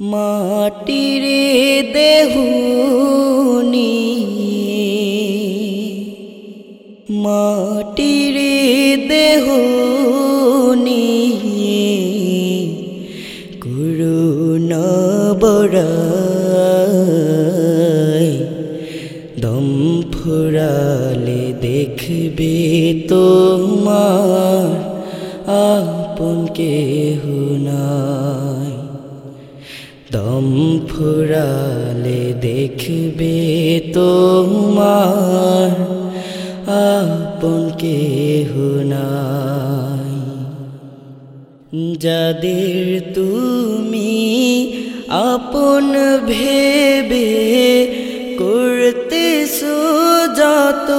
মাটির দেহুনি। মাটির দেহুনি। করুণ বড়াই দম ফুরালে দেখবে তোমার আপন কেহ নাই। দম ফুরালে দেখবে তোমার আপন কেহ নাই। যাদের তুমি আপন ভেবে করতে যত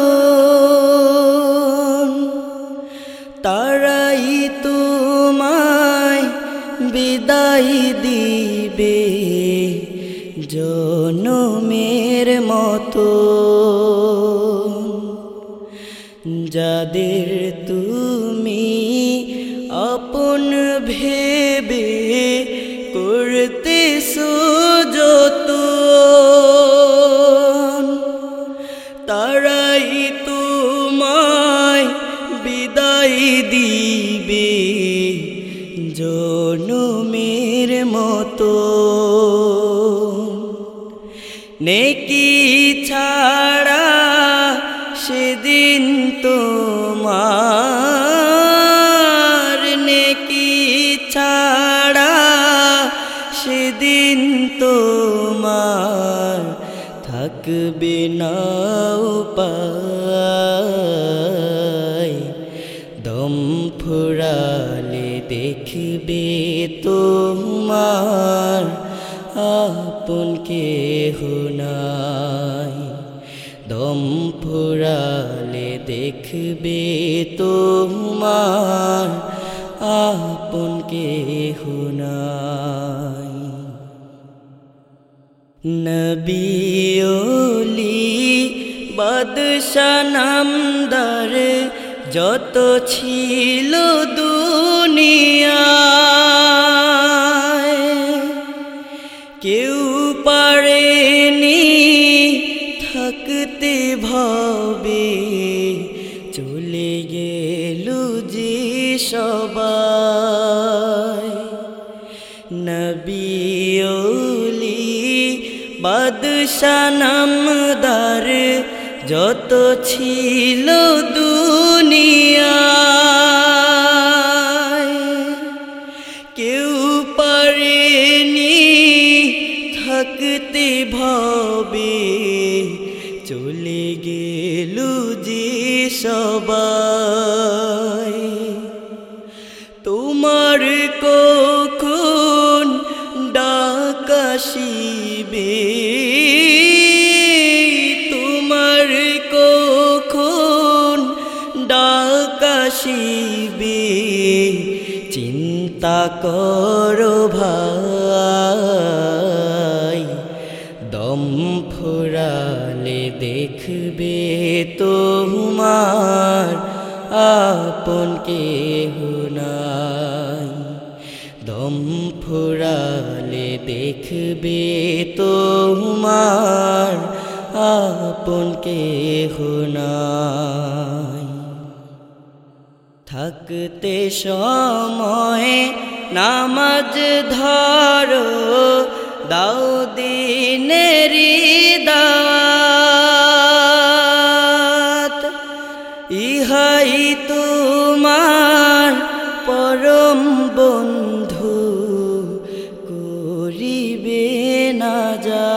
জনমের মতো। যাদের তুমি আপন ভেবে করতে যত তারাই তোমায় বিদায় দিবে জনমের মতো। নেকি ছাড়া সেদিন তোমার নেকি ছাড়া সেদিন তোমার থাকবে না উপায়। ফুরালে দেখবে তোমার আপন কেহ নাই। নবিয়লি নামদার যত ছিল দুনিয়ায় কেউ থাকতে ভাবে চলে গেল যে সবাই। নবিয়লি বাদশাহ যত ছিল দুনিয়ায় যে সবাই। তোমার কখন ডাকাশিবে তোমার কখন ডাকাশিবে চিন্তা করো ভাই। দম ফুরালে দেখবে তোমার আপন কেহ নাই। দম ফুরালে দেখবে তোমার আপন কেহ নাই। থাকতে সময় নামাজ ধরো দাও দিনেরি দাওয়াত ইহাই তোমার পরম বন্ধু, করিবে না যা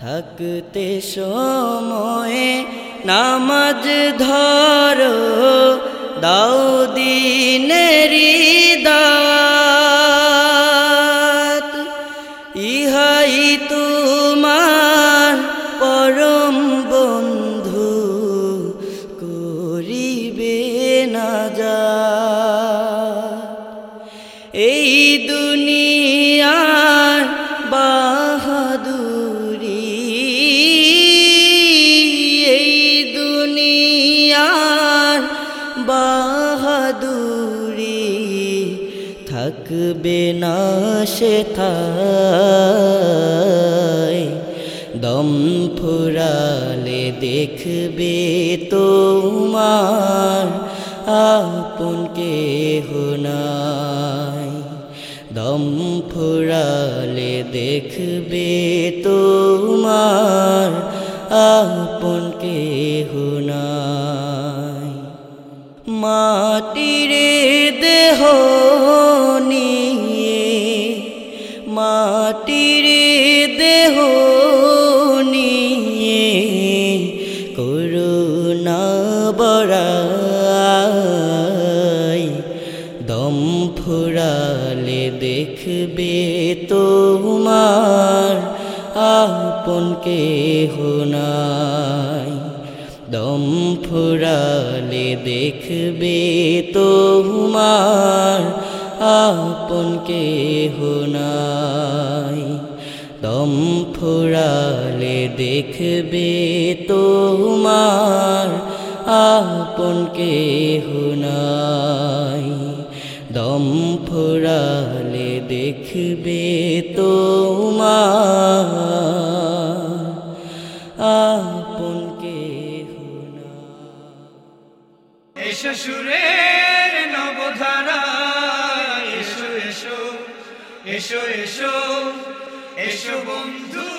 থাকতে সময়ে নামাজ ধরো দাও দিনেরি থাকবে না সে দম ফুরালে দেখবে তোমার আপন কে নাই। দম ফুরালে দেখবে তোমার আপন কে নাই। মাটির দেহ দেখবে তোমার আপন কে নাই। দম ফুরালে দেখবে তোমার আপন কে নাই। দম ফুরালে দেখবে তোমার আপন কে নাই। দম ফুরালে দেখবে তোমার আপন কে এসো সুরের নবধারা, এসো এসো এসো এসো এসো বন্ধু।